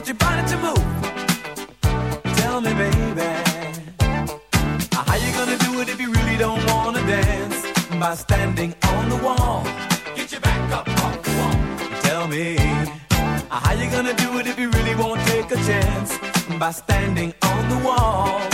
want your body to move. Tell me, baby, how you gonna do it if you really don't wanna dance? By standing on the wall, get your back up. Tell me, how you gonna do it if you really won't take a chance? By standing on the wall.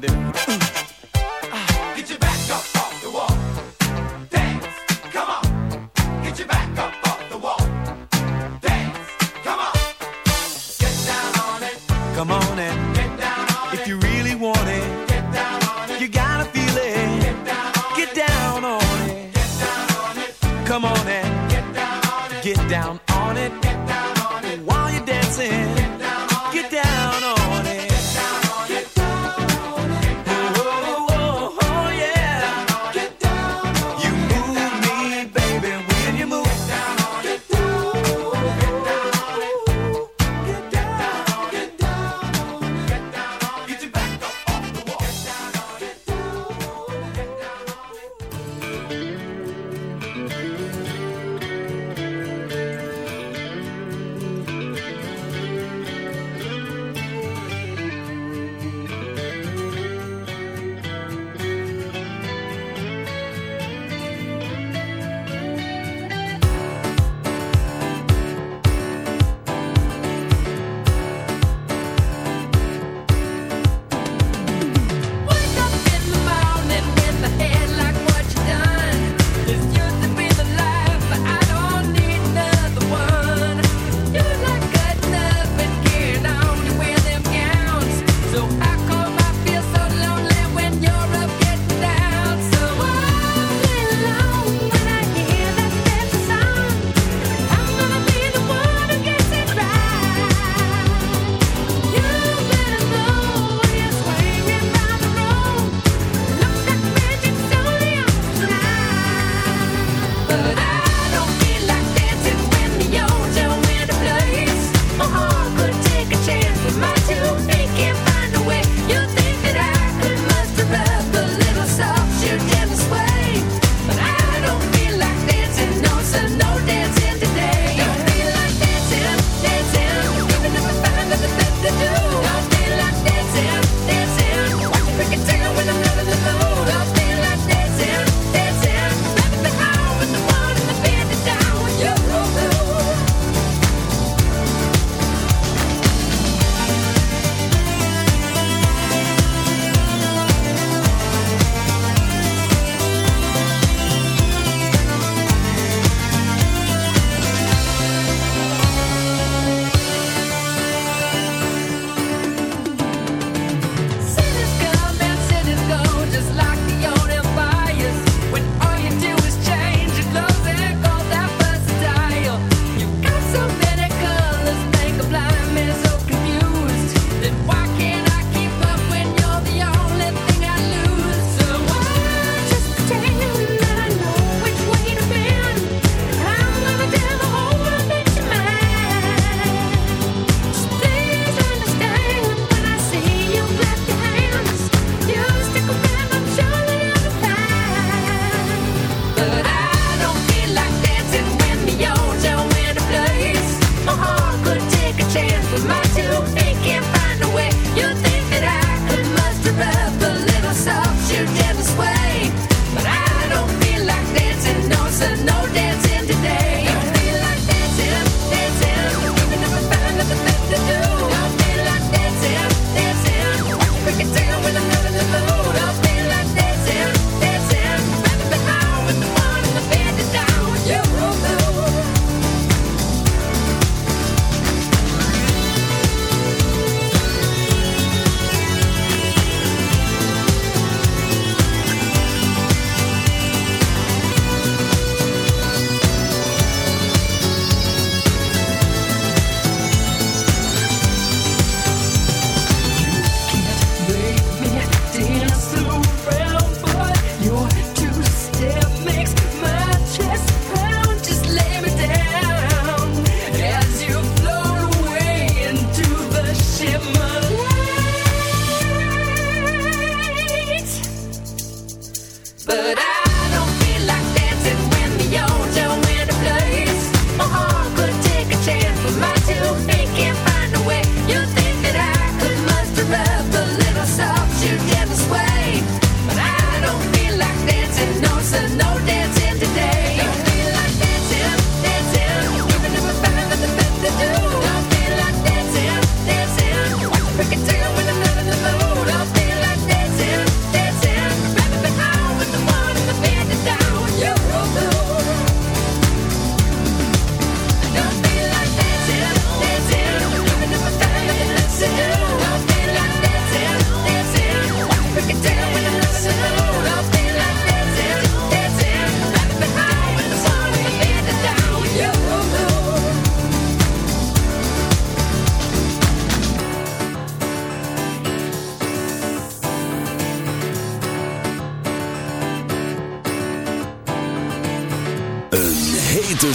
around.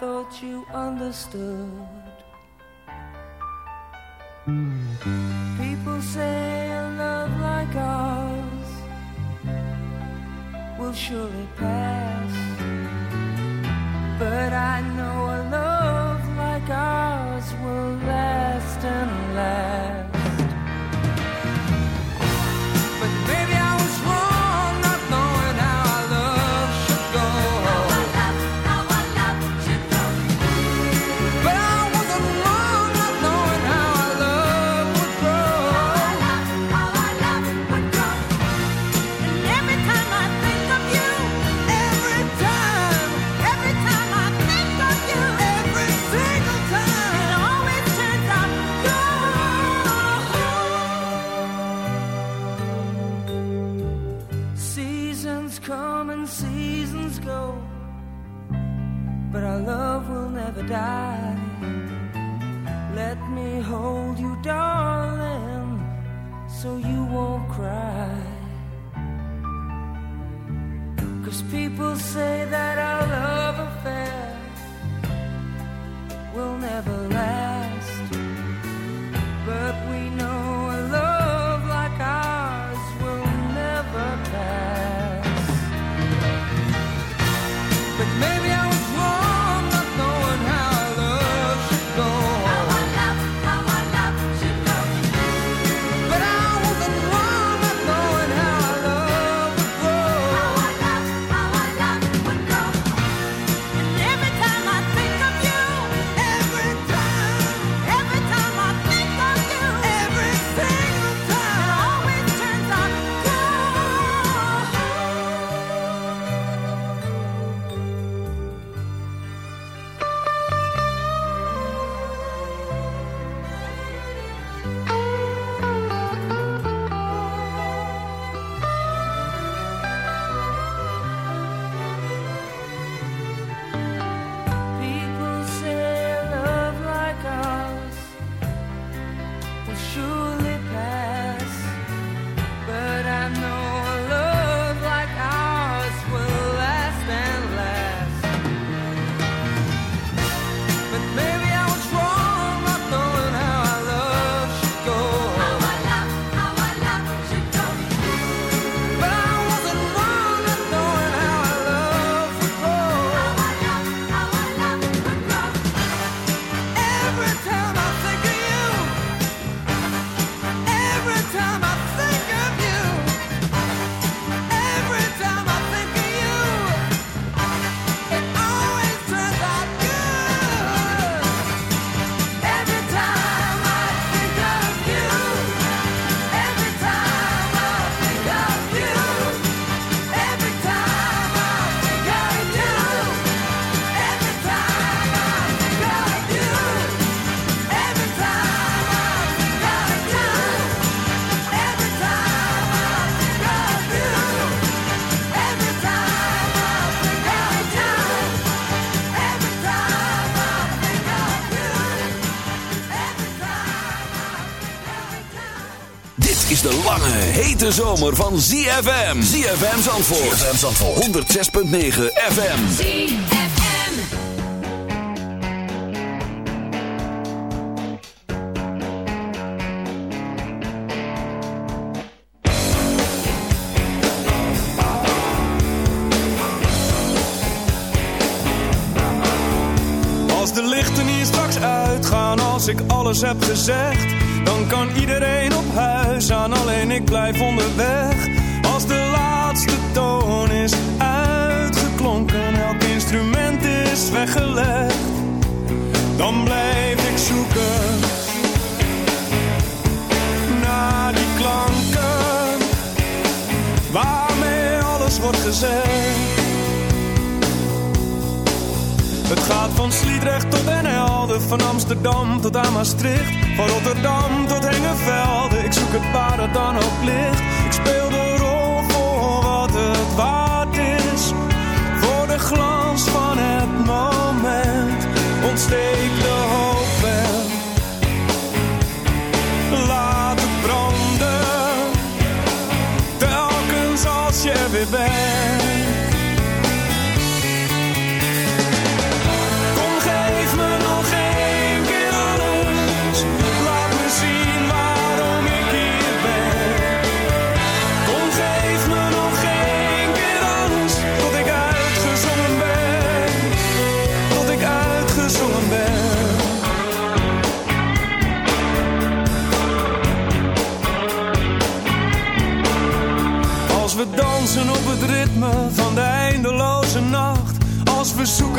thought you understood. People say a love like ours will surely pass. But I know a love like ours will last and last. die. Let me hold you, darling, so you won't cry. Cause people say that our love affair will never last, but we know. Hete zomer van ZFM. ZFM Zandvoort. ZFM Zandvoort. 106.9 FM. ZFM. Als de lichten hier straks uitgaan, als ik alles heb gezegd dan kan iedereen op huis aan, alleen ik blijf onderweg. Als de laatste toon is uitgeklonken, elk instrument is weggelegd. Dan blijf ik zoeken naar die klanken waarmee alles wordt gezegd. Het gaat van Sliedrecht tot Den Helder, van Amsterdam tot aan Maastricht. Van Rotterdam tot Hengevelde, ik zoek het waar het dan ook ligt. Ik speel de rol voor wat het waard is. Voor de glans van het moment, ontsteek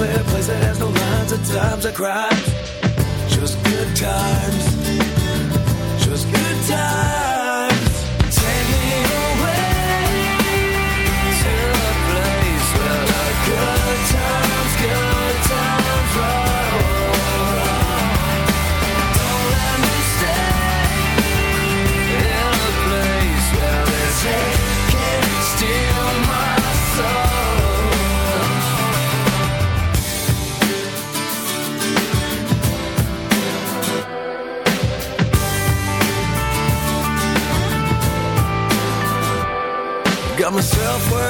clear place that has no lines of times I cried—just good times.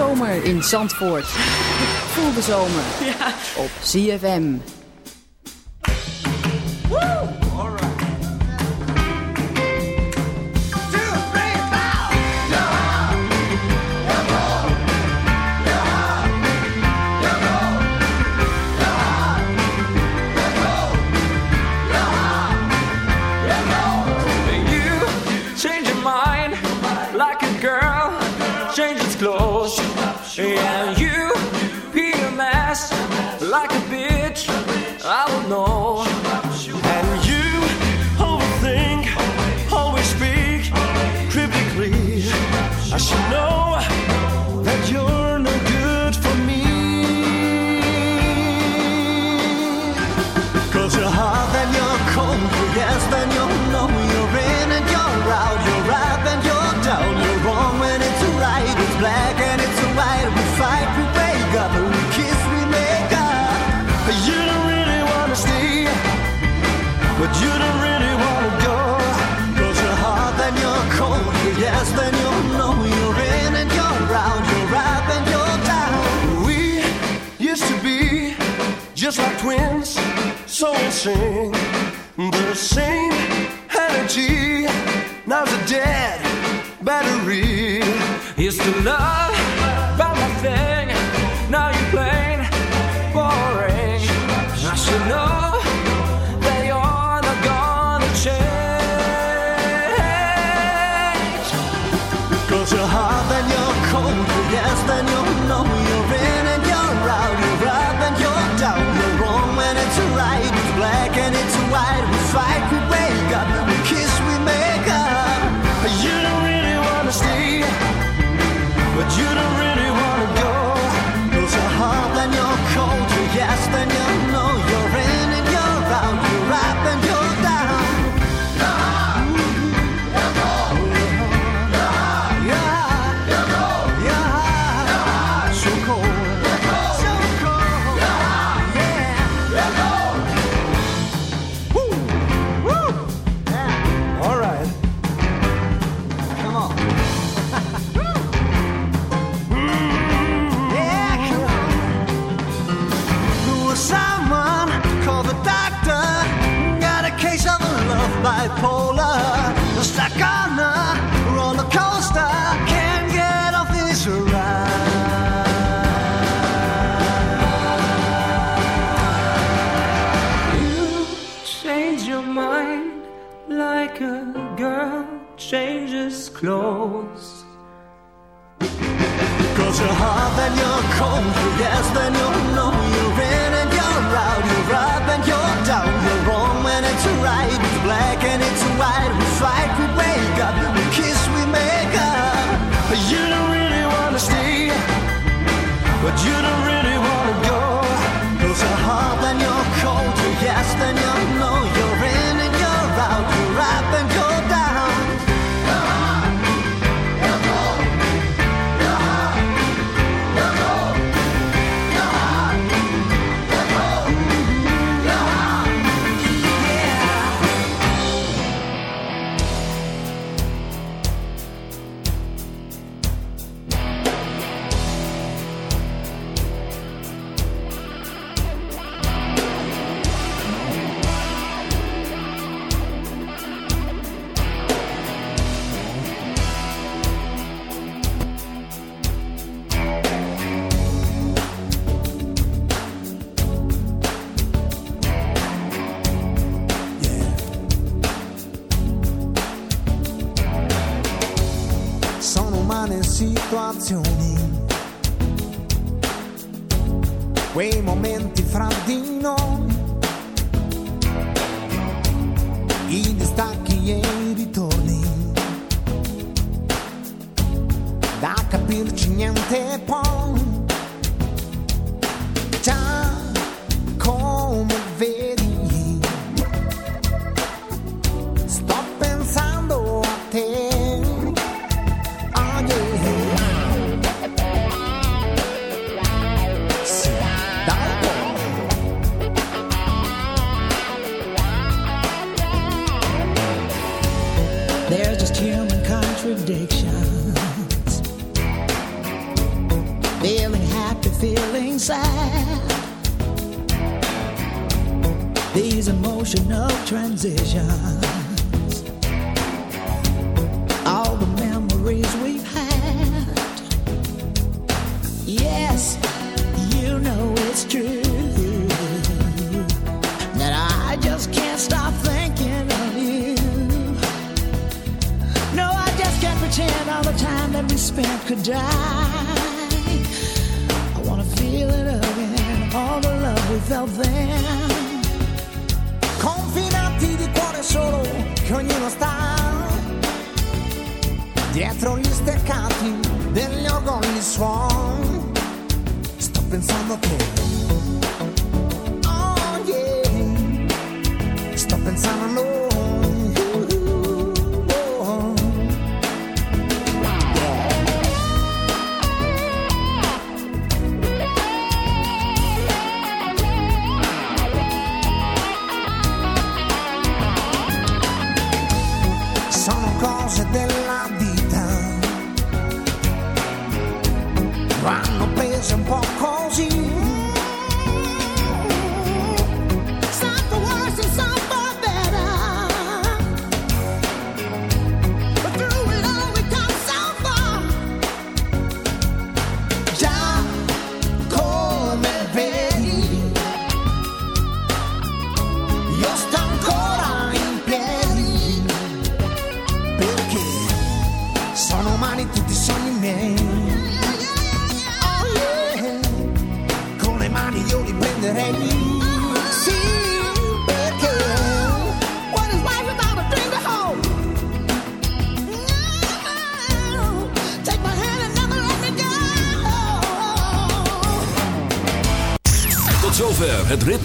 zomer in Zandvoort. Voel zomer ja. op CFM. sing, the same energy. Now's a dead battery. Used to love about my thing, now you're plain boring. I should know. Cause you're hot, then you're cold, yes, then you know you cold, yes, then transitions, all the memories we've had. Yes, you know it's true that I just can't stop thinking of you. No, I just can't pretend all the time that we spent could die. I wanna feel it again, all the love we felt then. Confinati solo, che ognuno sta dietro gli steccati degli orgogli suon. Sto pensando a te.